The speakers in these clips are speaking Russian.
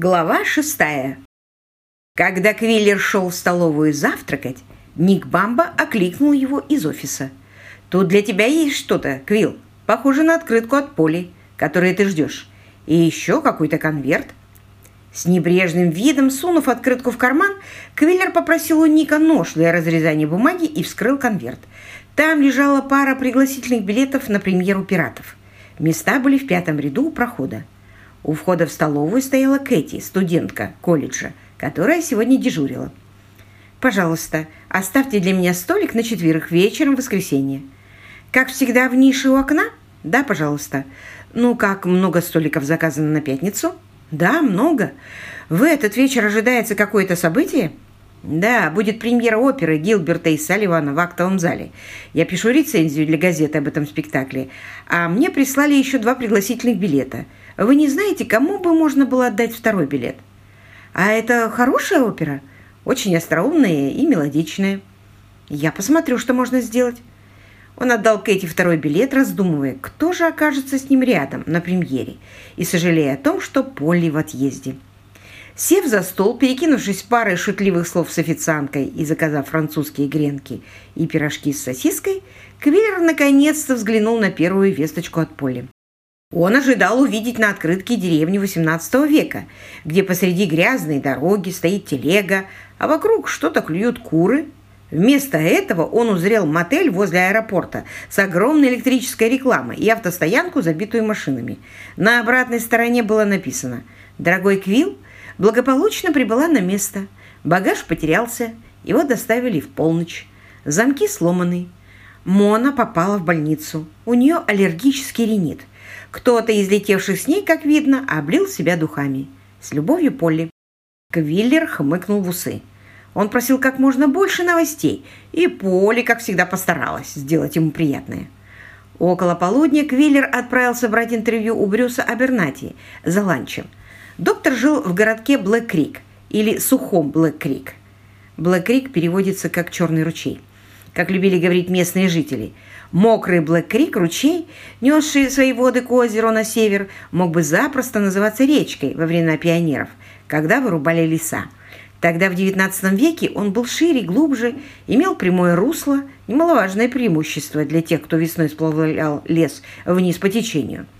Глава шестая. Когда Квиллер шел в столовую завтракать, Ник Бамба окликнул его из офиса. «Тут для тебя есть что-то, Квилл. Похоже на открытку от Поли, которую ты ждешь. И еще какой-то конверт». С небрежным видом, сунув открытку в карман, Квиллер попросил у Ника нож для разрезания бумаги и вскрыл конверт. Там лежала пара пригласительных билетов на премьеру «Пиратов». Места были в пятом ряду у прохода. У входа в столовую стояла Кэти, студентка колледжа, которая сегодня дежурила. «Пожалуйста, оставьте для меня столик на четверых вечером в воскресенье. Как всегда в нише у окна? Да, пожалуйста. Ну, как много столиков заказано на пятницу? Да, много. В этот вечер ожидается какое-то событие?» «Да, будет премьера оперы Гилберта и Салливана в актовом зале. Я пишу рецензию для газеты об этом спектакле, а мне прислали еще два пригласительных билета. Вы не знаете, кому бы можно было отдать второй билет? А это хорошая опера, очень остроумная и мелодичная. Я посмотрю, что можно сделать». Он отдал Кэти второй билет, раздумывая, кто же окажется с ним рядом на премьере, и сожалея о том, что Полли в отъезде. Сев за стол, перекинувшись парой шутливых слов с официанткой и заказав французские гренки и пирожки с сосиской, Квиллер наконец-то взглянул на первую весточку от Поли. Он ожидал увидеть на открытке деревню XVIII века, где посреди грязной дороги стоит телега, а вокруг что-то клюют куры. Вместо этого он узрел мотель возле аэропорта с огромной электрической рекламой и автостоянку, забитую машинами. На обратной стороне было написано «Дорогой Квилл, благополучно прибыла на место. Багаж потерялся, его доставили в полночь. Замки сломаны. Мона попала в больницу. У нее аллергический ринит. Кто-то из летевших с ней, как видно, облил себя духами. С любовью, Полли. Квиллер хмыкнул в усы. Он просил как можно больше новостей, и Полли, как всегда, постаралась сделать ему приятное. Около полудня Квиллер отправился брать интервью у Брюса Абернати за ланчем – Доктор жил в городке Блэк-Крик или Сухом Блэк-Крик. Блэк-Крик переводится как «черный ручей», как любили говорить местные жители. Мокрый Блэк-Крик, ручей, несший свои воды к озеру на север, мог бы запросто называться речкой во времена пионеров, когда вырубали леса. Тогда в XIX веке он был шире, глубже, имел прямое русло, немаловажное преимущество для тех, кто весной сплавлял лес вниз по течению –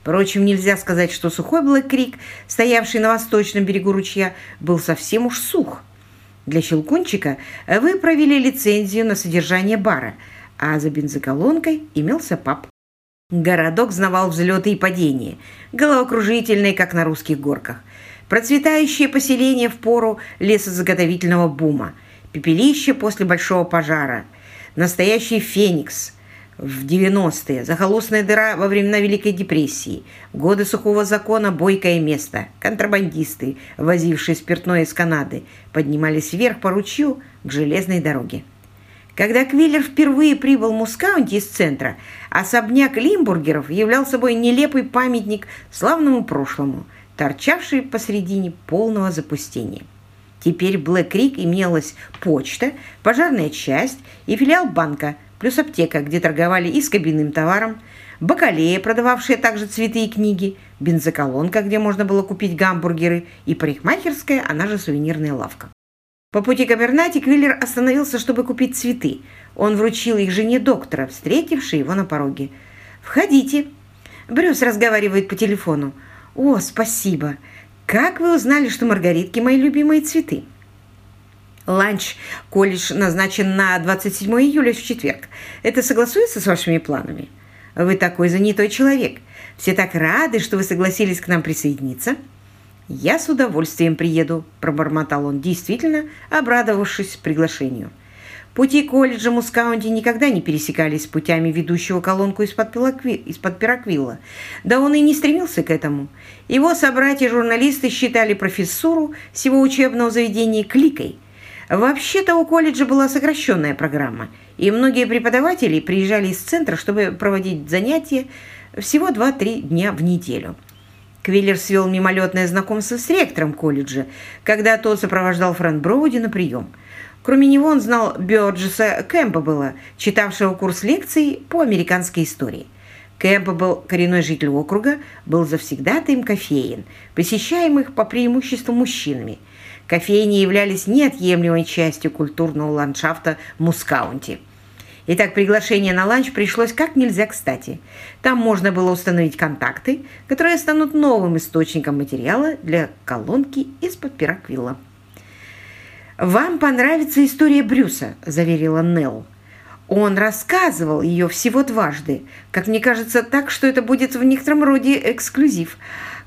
Впрочем, нельзя сказать, что сухой Блэк-Крик, стоявший на восточном берегу ручья, был совсем уж сух. Для Щелкунчика вы провели лицензию на содержание бара, а за бензоколонкой имелся паб. Городок знавал взлеты и падения, головокружительные, как на русских горках. Процветающее поселение в пору лесозаготовительного бума, пепелище после большого пожара, настоящий феникс – в 90-е, захолустная дыра во времена Великой депрессии, годы сухого закона, бойкое место, контрабандисты, возившие спиртное из Канады, поднимались вверх по ручью к железной дороге. Когда Квиллер впервые прибыл в Мускаунти из центра, особняк Лимбургеров являл собой нелепый памятник славному прошлому, торчавший посредине полного запустения. Теперь Блэк-Крик имелась почта, пожарная часть и филиал банка – плюс аптека, где торговали и с кабинным товаром, бакалея, продававшая также цветы и книги, бензоколонка, где можно было купить гамбургеры, и парикмахерская, она же сувенирная лавка. По пути к Абернати Квиллер остановился, чтобы купить цветы. Он вручил их жене доктора, встретившей его на пороге. «Входите». Брюс разговаривает по телефону. «О, спасибо. Как вы узнали, что маргаритки мои любимые цветы?» Ланч колледж назначен на 27 июля в четверг. Это согласуется с вашими планами? Вы такой занятой человек. Все так рады, что вы согласились к нам присоединиться. Я с удовольствием приеду, пробормотал он, действительно обрадовавшись приглашению. Пути колледжа Мускаунти никогда не пересекались с путями ведущего колонку из-под из Пираквилла. Да он и не стремился к этому. Его собратья-журналисты считали профессуру всего учебного заведения кликой – Вообще-то у колледжа была сокращенная программа, и многие преподаватели приезжали из центра, чтобы проводить занятия всего 2-3 дня в неделю. Квиллер свел мимолетное знакомство с ректором колледжа, когда тот сопровождал Фрэнк Броуди на прием. Кроме него он знал Бёрджеса Кэмпбелла, читавшего курс лекций по американской истории. Кэмпбелл, коренной житель округа, был завсегдатаем кофеин, посещаемых по преимуществу мужчинами. Кофейни являлись неотъемлемой частью культурного ландшафта Мускаунти. Итак, приглашение на ланч пришлось как нельзя кстати. Там можно было установить контакты, которые станут новым источником материала для колонки из-под пера Квилла. «Вам понравится история Брюса», – заверила Нелл. Он рассказывал ее всего дважды. Как мне кажется, так, что это будет в некотором роде эксклюзив.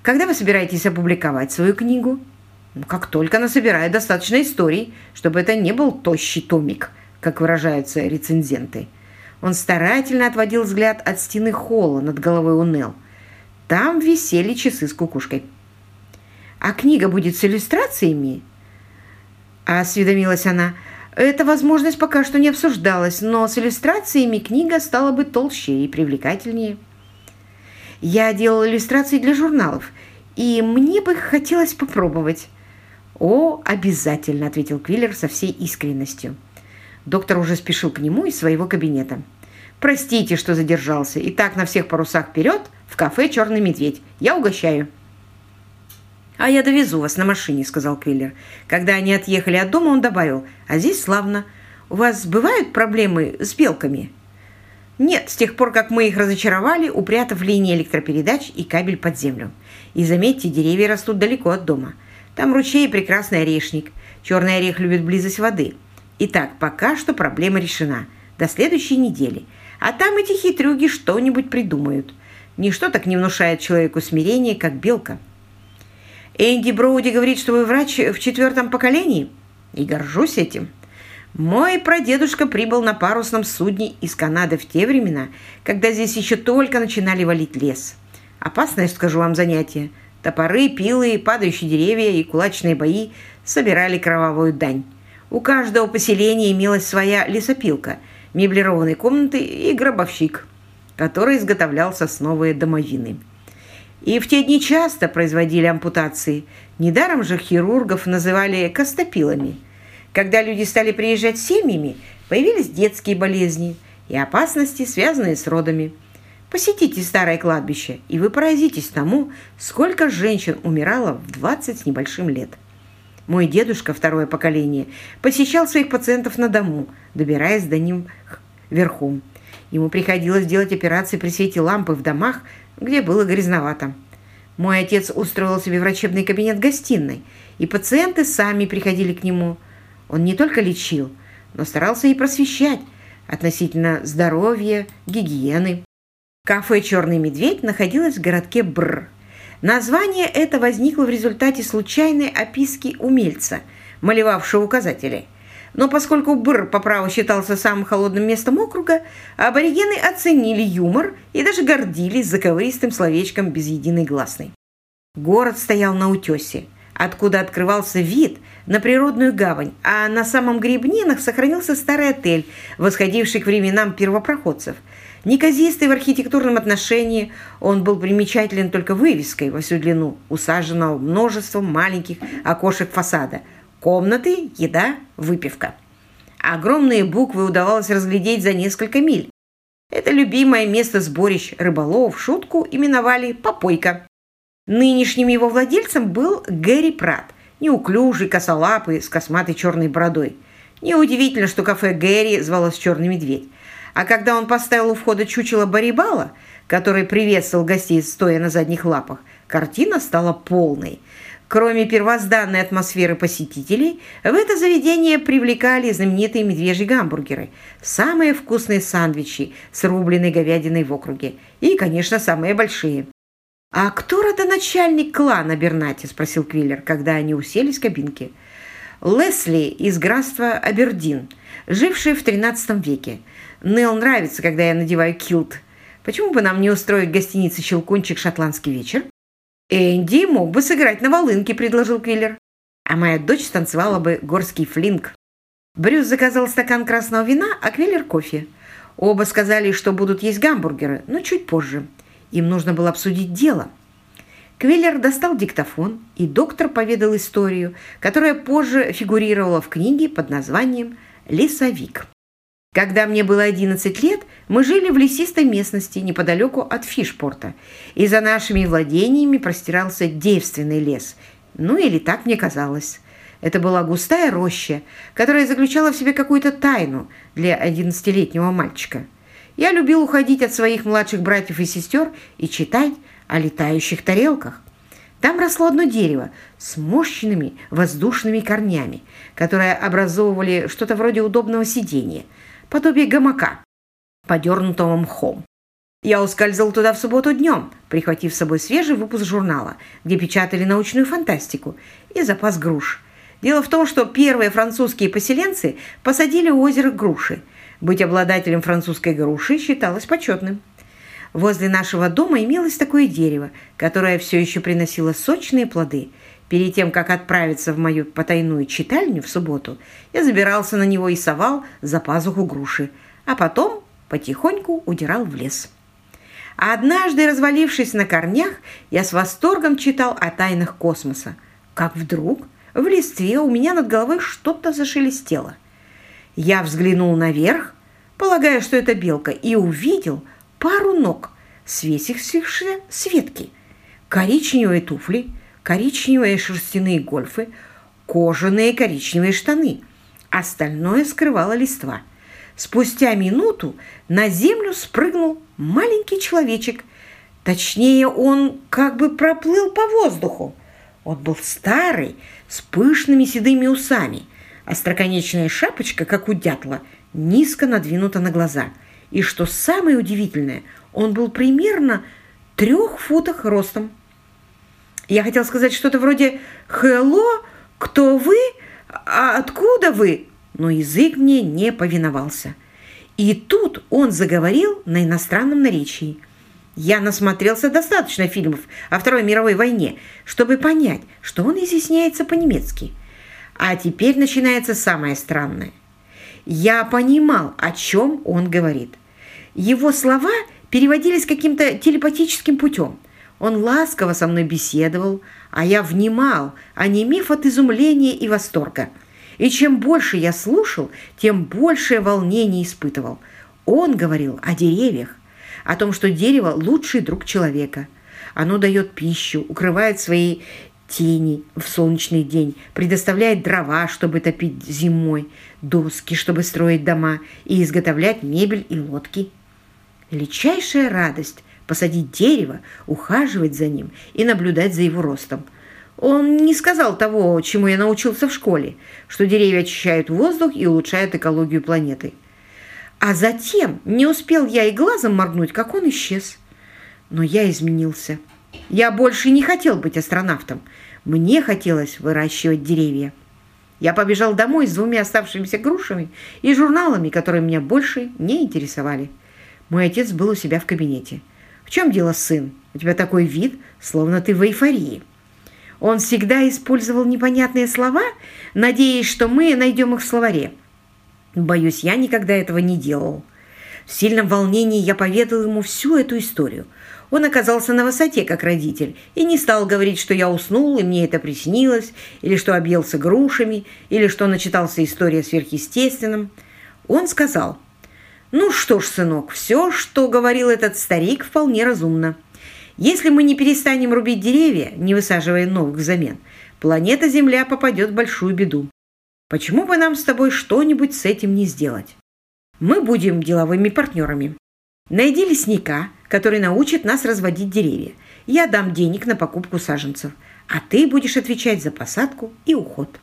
Когда вы собираетесь опубликовать свою книгу? Ну, как только она собирает достаточно историй, чтобы это не был тощий томик, как выражаются рецензенты. Он старательно отводил взгляд от стены холла над головой у Нелл. Там висели часы с кукушкой. «А книга будет с иллюстрациями?» Осведомилась она. Эта возможность пока что не обсуждалась, но с иллюстрациями книга стала бы толще и привлекательнее. Я делала иллюстрации для журналов, и мне бы хотелось попробовать. «О, обязательно», — ответил Квиллер со всей искренностью. Доктор уже спешил к нему из своего кабинета. «Простите, что задержался. И так на всех парусах вперед в кафе «Черный медведь». Я угощаю». «А я довезу вас на машине», — сказал Квиллер. Когда они отъехали от дома, он добавил, «А здесь славно. У вас бывают проблемы с белками?» «Нет, с тех пор, как мы их разочаровали, упрятав линии электропередач и кабель под землю. И заметьте, деревья растут далеко от дома. Там ручей и прекрасный орешник. Черный орех любит близость воды. Итак, пока что проблема решена. До следующей недели. А там эти хитрюги что-нибудь придумают. Ничто так не внушает человеку смирение, как белка». Энди Броуди говорит, что вы врач в четвертом поколении. И горжусь этим. Мой прадедушка прибыл на парусном судне из Канады в те времена, когда здесь еще только начинали валить лес. Опасное, скажу вам, занятие. Топоры, пилы, падающие деревья и кулачные бои собирали кровавую дань. У каждого поселения имелась своя лесопилка, меблированные комнаты и гробовщик, который изготовлял сосновые домовины. И в те дни часто производили ампутации. Недаром же хирургов называли костопилами. Когда люди стали приезжать семьями, появились детские болезни и опасности, связанные с родами. Посетите старое кладбище, и вы поразитесь тому, сколько женщин умирало в 20 с небольшим лет. Мой дедушка, второе поколение, посещал своих пациентов на дому, добираясь до них верхом. Ему приходилось делать операции при свете лампы в домах, где было грязновато. Мой отец устроил себе врачебный кабинет в гостиной, и пациенты сами приходили к нему. Он не только лечил, но старался и просвещать относительно здоровья, гигиены. Кафе «Черный медведь» находилось в городке Бр. Название это возникло в результате случайной описки умельца, малевавшего указатели – но поскольку Бр по праву считался самым холодным местом округа, аборигены оценили юмор и даже гордились заковыристым словечком без единой гласной. Город стоял на утесе, откуда открывался вид на природную гавань, а на самом гребнинах сохранился старый отель, восходивший к временам первопроходцев. Неказистый в архитектурном отношении, он был примечателен только вывеской во всю длину, усаженного множеством маленьких окошек фасада – Комнаты, еда, выпивка. Огромные буквы удавалось разглядеть за несколько миль. Это любимое место сборищ рыболовов шутку именовали «попойка». Нынешним его владельцем был Гэри Прат, неуклюжий, косолапый, с косматой черной бородой. Неудивительно, что кафе Гэри звалось «Черный медведь». А когда он поставил у входа чучело Барибала, который приветствовал гостей, стоя на задних лапах, картина стала полной – Кроме первозданной атмосферы посетителей, в это заведение привлекали знаменитые медвежьи гамбургеры, самые вкусные сандвичи с рубленой говядиной в округе и, конечно, самые большие. «А кто родоначальник клана Бернати?» – спросил Квиллер, когда они уселись в кабинке. «Лесли из графства Абердин, живший в XIII веке. Нелл нравится, когда я надеваю килт. Почему бы нам не устроить в гостинице «Щелкунчик» шотландский вечер?» «Энди мог бы сыграть на волынке», – предложил Квиллер. «А моя дочь станцевала бы горский флинг». Брюс заказал стакан красного вина, а Квиллер – кофе. Оба сказали, что будут есть гамбургеры, но чуть позже. Им нужно было обсудить дело. Квиллер достал диктофон, и доктор поведал историю, которая позже фигурировала в книге под названием «Лесовик». Когда мне было 11 лет, Мы жили в лесистой местности неподалеку от Фишпорта, и за нашими владениями простирался девственный лес. Ну или так мне казалось. Это была густая роща, которая заключала в себе какую-то тайну для одиннадцатилетнего мальчика. Я любил уходить от своих младших братьев и сестер и читать о летающих тарелках. Там росло одно дерево с мощными воздушными корнями, которые образовывали что-то вроде удобного сидения, подобие гамака, подернутого мхом. Я ускользал туда в субботу днем, прихватив с собой свежий выпуск журнала, где печатали научную фантастику, и запас груш. Дело в том, что первые французские поселенцы посадили у озера груши. Быть обладателем французской груши считалось почетным. Возле нашего дома имелось такое дерево, которое все еще приносило сочные плоды. Перед тем, как отправиться в мою потайную читальню в субботу, я забирался на него и совал за пазуху груши, а потом потихоньку удирал в лес. А однажды, развалившись на корнях, я с восторгом читал о тайнах космоса. Как вдруг в листве у меня над головой что-то зашелестело. Я взглянул наверх, полагая, что это белка, и увидел – пару ног, свесившихся с ветки, коричневые туфли, коричневые шерстяные гольфы, кожаные коричневые штаны. Остальное скрывало листва. Спустя минуту на землю спрыгнул маленький человечек. Точнее, он как бы проплыл по воздуху. Он был старый, с пышными седыми усами. Остроконечная шапочка, как у дятла, низко надвинута на глаза – и что самое удивительное, он был примерно трех футах ростом. Я хотел сказать что-то вроде «Хелло, кто вы? А откуда вы?» Но язык мне не повиновался. И тут он заговорил на иностранном наречии. Я насмотрелся достаточно фильмов о Второй мировой войне, чтобы понять, что он изъясняется по-немецки. А теперь начинается самое странное. Я понимал, о чем он говорит. Его слова переводились каким-то телепатическим путем. Он ласково со мной беседовал, а я внимал, онемев от изумления и восторга. И чем больше я слушал, тем большее волнение испытывал. Он говорил о деревьях, о том, что дерево – лучший друг человека. Оно дает пищу, укрывает свои тени в солнечный день, предоставляет дрова, чтобы топить зимой, доски, чтобы строить дома и изготовлять мебель и лодки. Величайшая радость – посадить дерево, ухаживать за ним и наблюдать за его ростом. Он не сказал того, чему я научился в школе, что деревья очищают воздух и улучшают экологию планеты. А затем не успел я и глазом моргнуть, как он исчез. Но я изменился. Я больше не хотел быть астронавтом. Мне хотелось выращивать деревья. Я побежал домой с двумя оставшимися грушами и журналами, которые меня больше не интересовали. Мой отец был у себя в кабинете. «В чем дело, сын? У тебя такой вид, словно ты в эйфории». Он всегда использовал непонятные слова, надеясь, что мы найдем их в словаре. Боюсь, я никогда этого не делал. В сильном волнении я поведал ему всю эту историю. Он оказался на высоте, как родитель, и не стал говорить, что я уснул, и мне это приснилось, или что объелся грушами, или что начитался история сверхъестественным. Он сказал, ну что ж, сынок, все, что говорил этот старик, вполне разумно. Если мы не перестанем рубить деревья, не высаживая новых взамен, планета Земля попадет в большую беду. Почему бы нам с тобой что-нибудь с этим не сделать? Мы будем деловыми партнерами. Найди лесника, который научит нас разводить деревья. Я дам денег на покупку саженцев, а ты будешь отвечать за посадку и уход.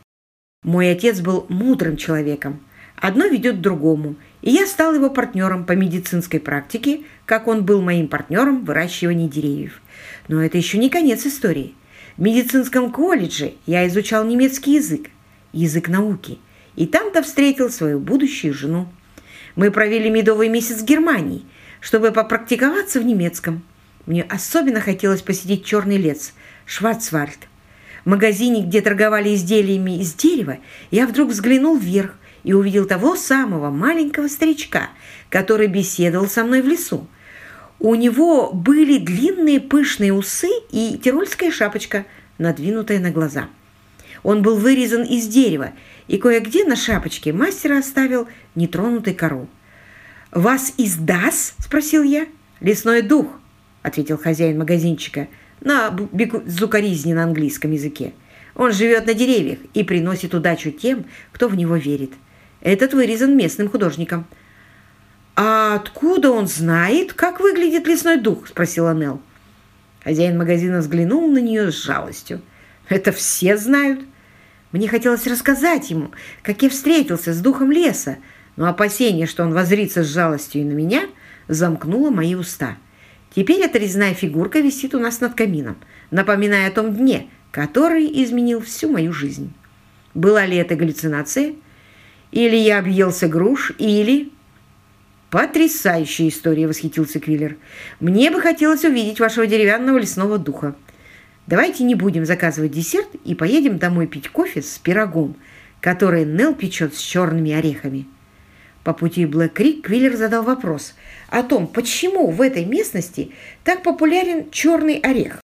Мой отец был мудрым человеком. Одно ведет к другому – и я стал его партнером по медицинской практике, как он был моим партнером в выращивании деревьев. Но это еще не конец истории. В медицинском колледже я изучал немецкий язык, язык науки, и там-то встретил свою будущую жену. Мы провели медовый месяц в Германии, чтобы попрактиковаться в немецком. Мне особенно хотелось посетить черный лес, Шварцвальд. В магазине, где торговали изделиями из дерева, я вдруг взглянул вверх и увидел того самого маленького старичка, который беседовал со мной в лесу. У него были длинные пышные усы и тирольская шапочка, надвинутая на глаза. Он был вырезан из дерева, и кое-где на шапочке мастер оставил нетронутой кору. «Вас издаст?» – спросил я. «Лесной дух», – ответил хозяин магазинчика на безукоризне на английском языке. «Он живет на деревьях и приносит удачу тем, кто в него верит. Этот вырезан местным художником». «А откуда он знает, как выглядит лесной дух?» – спросила Нелл. Хозяин магазина взглянул на нее с жалостью. «Это все знают». Мне хотелось рассказать ему, как я встретился с духом леса, но опасение, что он возрится с жалостью и на меня, замкнуло мои уста. Теперь эта резная фигурка висит у нас над камином, напоминая о том дне, который изменил всю мою жизнь. Была ли это галлюцинация? Или я объелся груш, или... «Потрясающая история!» – восхитился Квиллер. «Мне бы хотелось увидеть вашего деревянного лесного духа. Давайте не будем заказывать десерт и поедем домой пить кофе с пирогом, который Нелл печет с черными орехами». По пути в Блэк Крик Квиллер задал вопрос о том, почему в этой местности так популярен черный орех.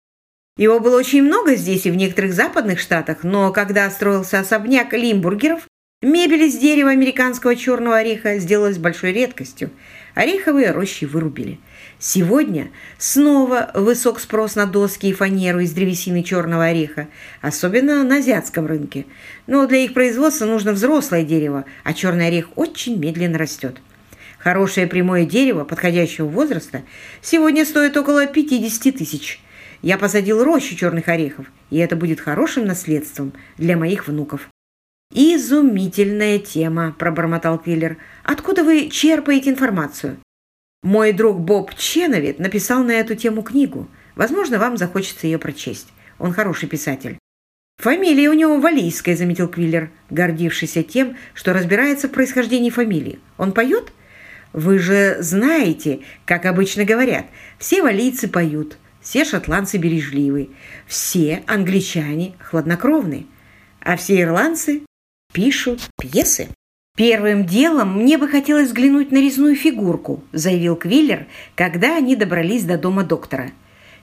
Его было очень много здесь и в некоторых западных штатах, но когда строился особняк Лимбургеров, мебель из дерева американского черного ореха сделалась большой редкостью. Ореховые рощи вырубили. Сегодня снова высок спрос на доски и фанеру из древесины черного ореха, особенно на азиатском рынке. Но для их производства нужно взрослое дерево, а черный орех очень медленно растет. Хорошее прямое дерево подходящего возраста сегодня стоит около 50 тысяч. Я посадил рощу черных орехов, и это будет хорошим наследством для моих внуков. «Изумительная тема», – пробормотал Квиллер. «Откуда вы черпаете информацию?» Мой друг Боб Ченовит написал на эту тему книгу. Возможно, вам захочется ее прочесть. Он хороший писатель. «Фамилия у него валийская», — заметил Квиллер, гордившийся тем, что разбирается в происхождении фамилии. «Он поет?» «Вы же знаете, как обычно говорят, все валийцы поют, все шотландцы бережливы, все англичане хладнокровны, а все ирландцы пишут пьесы». «Первым делом мне бы хотелось взглянуть на резную фигурку», заявил Квиллер, когда они добрались до дома доктора.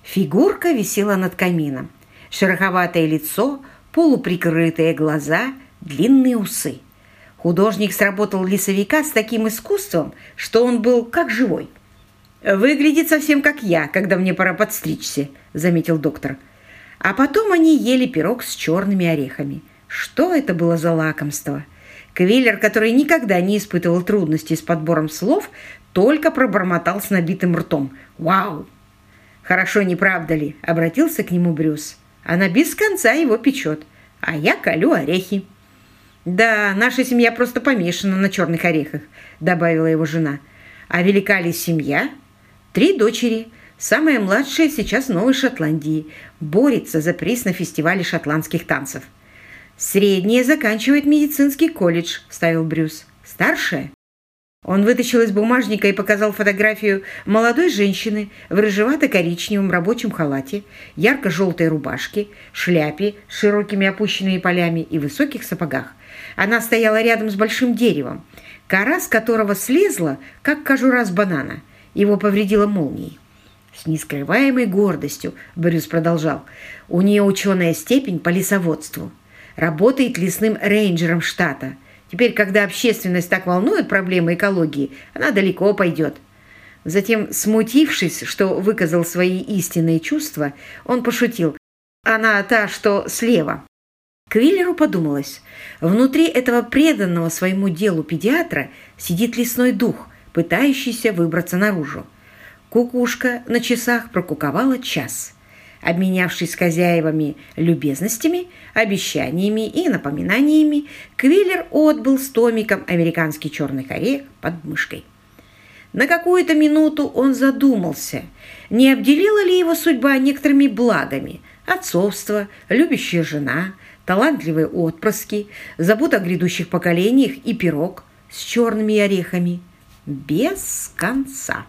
Фигурка висела над камином. Шероховатое лицо, полуприкрытые глаза, длинные усы. Художник сработал лесовика с таким искусством, что он был как живой. «Выглядит совсем как я, когда мне пора подстричься», – заметил доктор. А потом они ели пирог с черными орехами. Что это было за лакомство? Квиллер, который никогда не испытывал трудностей с подбором слов, только пробормотал с набитым ртом. «Вау!» «Хорошо, не правда ли?» – обратился к нему Брюс. «Она без конца его печет, а я колю орехи». «Да, наша семья просто помешана на черных орехах», – добавила его жена. «А велика ли семья?» «Три дочери. Самая младшая сейчас в Новой Шотландии. Борется за приз на фестивале шотландских танцев». «Средняя заканчивает медицинский колледж», – ставил Брюс. «Старшая?» Он вытащил из бумажника и показал фотографию молодой женщины в рыжевато-коричневом рабочем халате, ярко-желтой рубашке, шляпе с широкими опущенными полями и высоких сапогах. Она стояла рядом с большим деревом, кора с которого слезла, как кожура с банана. Его повредила молнией. С нескрываемой гордостью Брюс продолжал. У нее ученая степень по лесоводству работает лесным рейнджером штата. Теперь, когда общественность так волнует проблемы экологии, она далеко пойдет. Затем, смутившись, что выказал свои истинные чувства, он пошутил. Она та, что слева. Квиллеру подумалось, внутри этого преданного своему делу педиатра сидит лесной дух, пытающийся выбраться наружу. Кукушка на часах прокуковала час – Обменявшись с хозяевами любезностями, обещаниями и напоминаниями, Квиллер отбыл с томиком «Американский черный орех» под мышкой. На какую-то минуту он задумался, не обделила ли его судьба некоторыми благами – отцовство, любящая жена, талантливые отпрыски, забота о грядущих поколениях и пирог с черными орехами. Без конца.